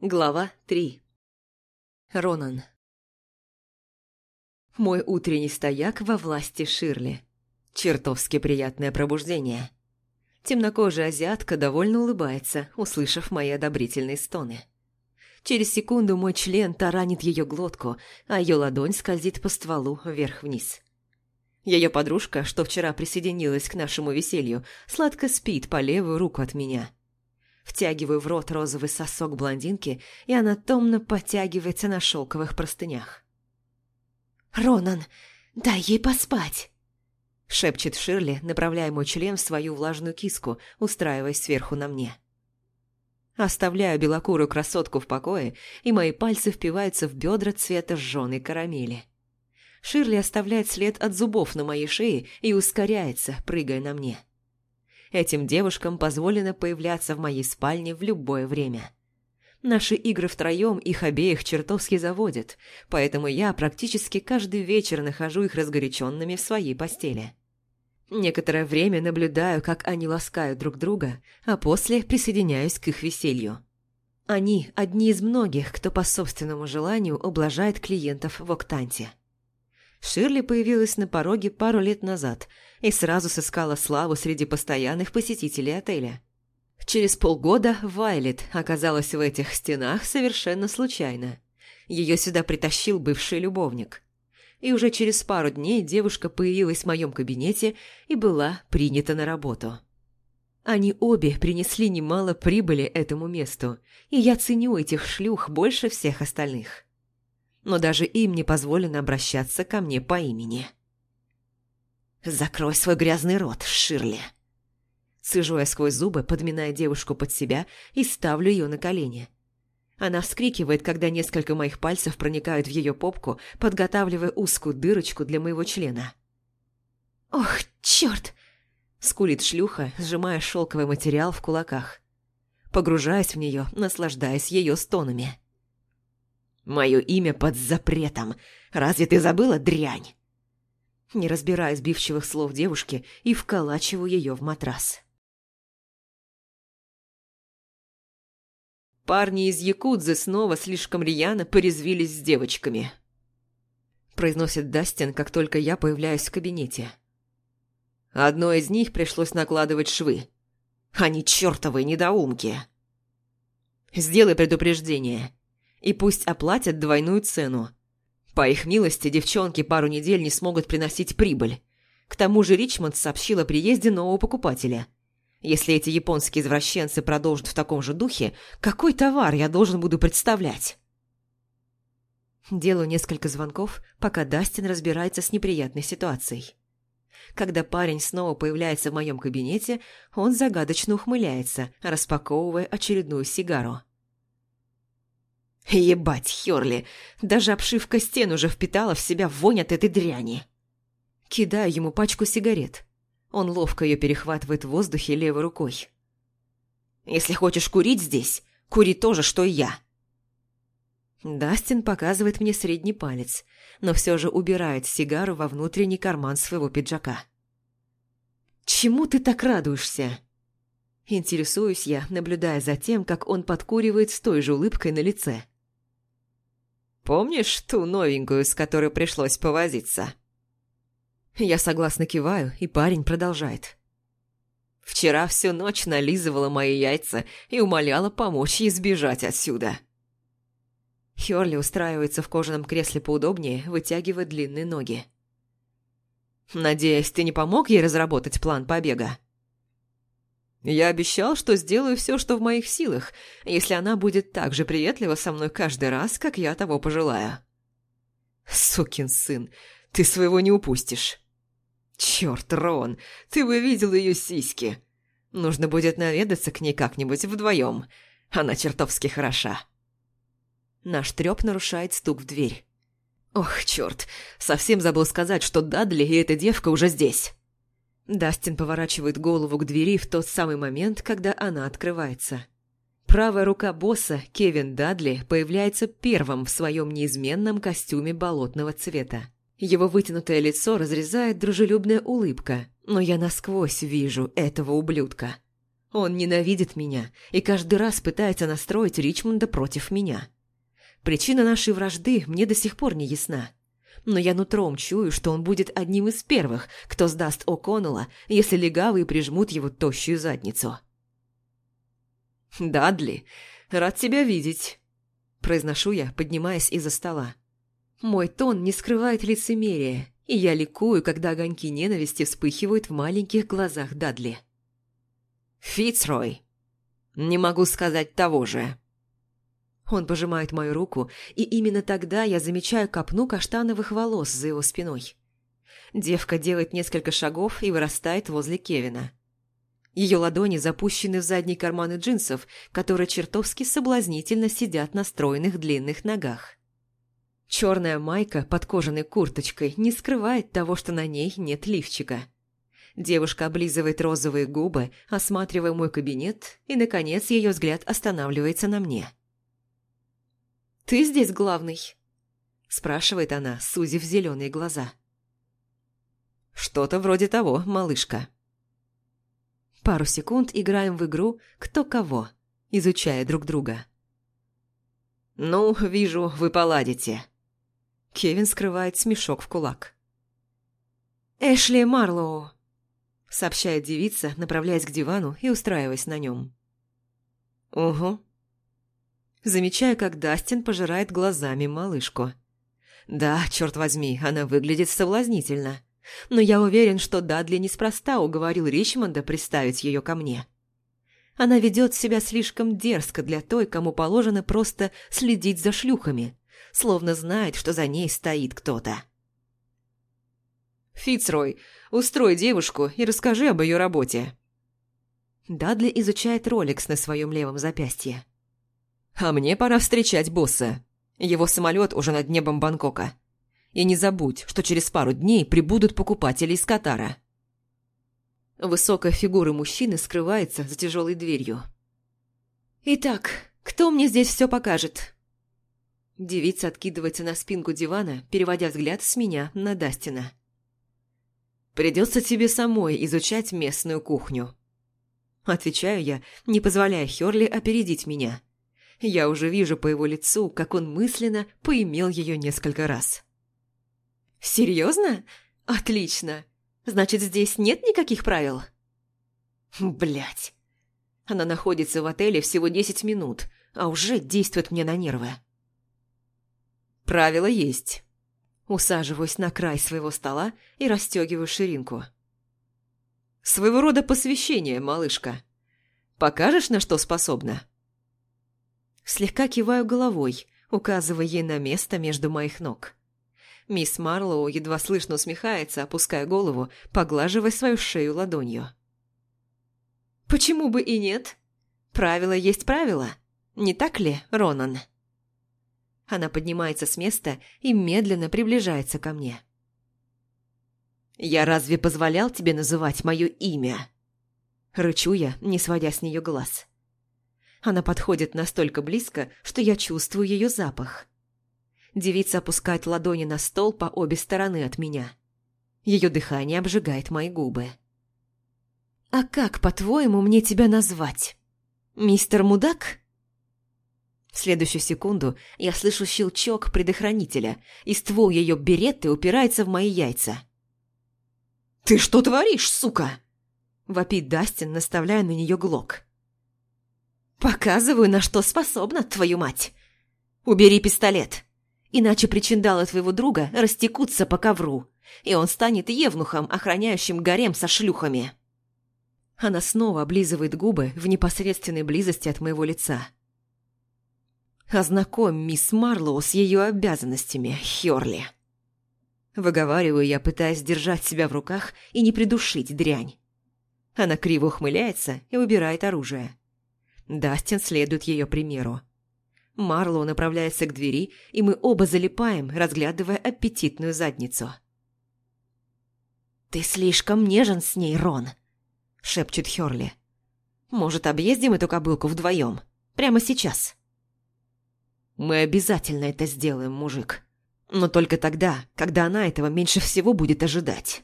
Глава 3 Ронан Мой утренний стояк во власти Ширли. Чертовски приятное пробуждение. Темнокожая азиатка довольно улыбается, услышав мои одобрительные стоны. Через секунду мой член таранит ее глотку, а ее ладонь скользит по стволу вверх-вниз. Ее подружка, что вчера присоединилась к нашему веселью, сладко спит по левую руку от меня – Втягиваю в рот розовый сосок блондинки, и она томно подтягивается на шелковых простынях. «Ронан, дай ей поспать!» Шепчет Ширли, направляя мой член в свою влажную киску, устраиваясь сверху на мне. Оставляю белокурую красотку в покое, и мои пальцы впиваются в бедра цвета жженой карамели. Ширли оставляет след от зубов на моей шее и ускоряется, прыгая на мне. Этим девушкам позволено появляться в моей спальне в любое время. Наши игры втроем их обеих чертовски заводят, поэтому я практически каждый вечер нахожу их разгоряченными в своей постели. Некоторое время наблюдаю, как они ласкают друг друга, а после присоединяюсь к их веселью. Они – одни из многих, кто по собственному желанию ублажает клиентов в Октанте. Ширли появилась на пороге пару лет назад и сразу сыскала славу среди постоянных посетителей отеля. Через полгода Вайлет оказалась в этих стенах совершенно случайно. Ее сюда притащил бывший любовник. И уже через пару дней девушка появилась в моем кабинете и была принята на работу. Они обе принесли немало прибыли этому месту, и я ценю этих шлюх больше всех остальных но даже им не позволено обращаться ко мне по имени. «Закрой свой грязный рот, Ширли!» Сижу я сквозь зубы, подминая девушку под себя и ставлю ее на колени. Она вскрикивает, когда несколько моих пальцев проникают в ее попку, подготавливая узкую дырочку для моего члена. «Ох, черт!» – скулит шлюха, сжимая шелковый материал в кулаках. Погружаясь в нее, наслаждаясь ее стонами. Мое имя под запретом. Разве ты забыла, дрянь?» Не разбирая сбивчивых слов девушки и вколачиваю ее в матрас. Парни из Якудзы снова слишком рьяно порезвились с девочками. Произносит Дастин, как только я появляюсь в кабинете. Одной из них пришлось накладывать швы. Они чертовые недоумки. Сделай предупреждение. И пусть оплатят двойную цену. По их милости, девчонки пару недель не смогут приносить прибыль. К тому же Ричмонд сообщил о приезде нового покупателя. Если эти японские извращенцы продолжат в таком же духе, какой товар я должен буду представлять? Делаю несколько звонков, пока Дастин разбирается с неприятной ситуацией. Когда парень снова появляется в моем кабинете, он загадочно ухмыляется, распаковывая очередную сигару. Ебать, Хёрли, даже обшивка стен уже впитала в себя вонь от этой дряни. Кидаю ему пачку сигарет. Он ловко ее перехватывает в воздухе левой рукой. «Если хочешь курить здесь, кури то же, что и я». Дастин показывает мне средний палец, но все же убирает сигару во внутренний карман своего пиджака. «Чему ты так радуешься?» Интересуюсь я, наблюдая за тем, как он подкуривает с той же улыбкой на лице. Помнишь ту новенькую, с которой пришлось повозиться?» Я согласно киваю, и парень продолжает. «Вчера всю ночь нализывала мои яйца и умоляла помочь ей сбежать отсюда». Хёрли устраивается в кожаном кресле поудобнее, вытягивая длинные ноги. «Надеюсь, ты не помог ей разработать план побега?» Я обещал, что сделаю все, что в моих силах, если она будет так же приветлива со мной каждый раз, как я того пожелаю. Сукин сын, ты своего не упустишь. Черт, Рон, ты бы видел ее сиськи. Нужно будет наведаться к ней как-нибудь вдвоем. Она чертовски хороша. Наш треп нарушает стук в дверь. Ох, черт, совсем забыл сказать, что Дадли и эта девка уже здесь. Дастин поворачивает голову к двери в тот самый момент, когда она открывается. Правая рука босса, Кевин Дадли, появляется первым в своем неизменном костюме болотного цвета. Его вытянутое лицо разрезает дружелюбная улыбка, но я насквозь вижу этого ублюдка. Он ненавидит меня и каждый раз пытается настроить Ричмонда против меня. Причина нашей вражды мне до сих пор не ясна. Но я нутром чую, что он будет одним из первых, кто сдаст О'Коннелла, если легавые прижмут его тощую задницу. «Дадли, рад тебя видеть», – произношу я, поднимаясь из-за стола. Мой тон не скрывает лицемерия, и я ликую, когда огоньки ненависти вспыхивают в маленьких глазах Дадли. «Фицрой, не могу сказать того же». Он пожимает мою руку, и именно тогда я замечаю копну каштановых волос за его спиной. Девка делает несколько шагов и вырастает возле Кевина. Ее ладони запущены в задние карманы джинсов, которые чертовски соблазнительно сидят на стройных длинных ногах. Черная майка под кожаной курточкой не скрывает того, что на ней нет лифчика. Девушка облизывает розовые губы, осматривая мой кабинет, и, наконец, ее взгляд останавливается на мне. «Ты здесь главный?» – спрашивает она, сузив зеленые глаза. «Что-то вроде того, малышка». Пару секунд играем в игру «Кто кого», изучая друг друга. «Ну, вижу, вы поладите». Кевин скрывает смешок в кулак. «Эшли Марлоу», — сообщает девица, направляясь к дивану и устраиваясь на нем. «Угу». Замечаю, как Дастин пожирает глазами малышку. Да, черт возьми, она выглядит соблазнительно. Но я уверен, что Дадли неспроста уговорил Ричмонда приставить ее ко мне. Она ведет себя слишком дерзко для той, кому положено просто следить за шлюхами, словно знает, что за ней стоит кто-то. «Фицрой, устрой девушку и расскажи об ее работе». Дадли изучает роликс на своем левом запястье. «А мне пора встречать босса. Его самолет уже над небом Бангкока. И не забудь, что через пару дней прибудут покупатели из Катара». Высокая фигура мужчины скрывается за тяжелой дверью. «Итак, кто мне здесь все покажет?» Девица откидывается на спинку дивана, переводя взгляд с меня на Дастина. «Придется тебе самой изучать местную кухню». Отвечаю я, не позволяя Хёрли опередить меня. Я уже вижу по его лицу, как он мысленно поимел ее несколько раз. «Серьезно? Отлично. Значит, здесь нет никаких правил?» Блять. Она находится в отеле всего десять минут, а уже действует мне на нервы. Правило есть. Усаживаюсь на край своего стола и расстегиваю ширинку. Своего рода посвящение, малышка. Покажешь, на что способна? Слегка киваю головой, указывая ей на место между моих ног. Мисс Марлоу едва слышно усмехается, опуская голову, поглаживая свою шею ладонью. «Почему бы и нет? Правило есть правило. Не так ли, Ронан?» Она поднимается с места и медленно приближается ко мне. «Я разве позволял тебе называть мое имя?» Рычу я, не сводя с нее глаз. Она подходит настолько близко, что я чувствую ее запах. Девица опускает ладони на стол по обе стороны от меня. Ее дыхание обжигает мои губы. «А как, по-твоему, мне тебя назвать? Мистер Мудак?» В следующую секунду я слышу щелчок предохранителя, и ствол ее беретты упирается в мои яйца. «Ты что творишь, сука?» – вопит Дастин, наставляя на нее глок. «Показываю, на что способна, твою мать! Убери пистолет, иначе причиндалы твоего друга растекутся по ковру, и он станет евнухом, охраняющим гарем со шлюхами». Она снова облизывает губы в непосредственной близости от моего лица. Ознакомь мисс Марлоу с ее обязанностями, Хёрли. Выговариваю я, пытаясь держать себя в руках и не придушить дрянь. Она криво ухмыляется и убирает оружие. Дастин следует ее примеру. Марлоу направляется к двери, и мы оба залипаем, разглядывая аппетитную задницу. «Ты слишком нежен с ней, Рон», — шепчет Хёрли. «Может, объездим эту кобылку вдвоем? Прямо сейчас?» Мы обязательно это сделаем, мужик. Но только тогда, когда она этого меньше всего будет ожидать.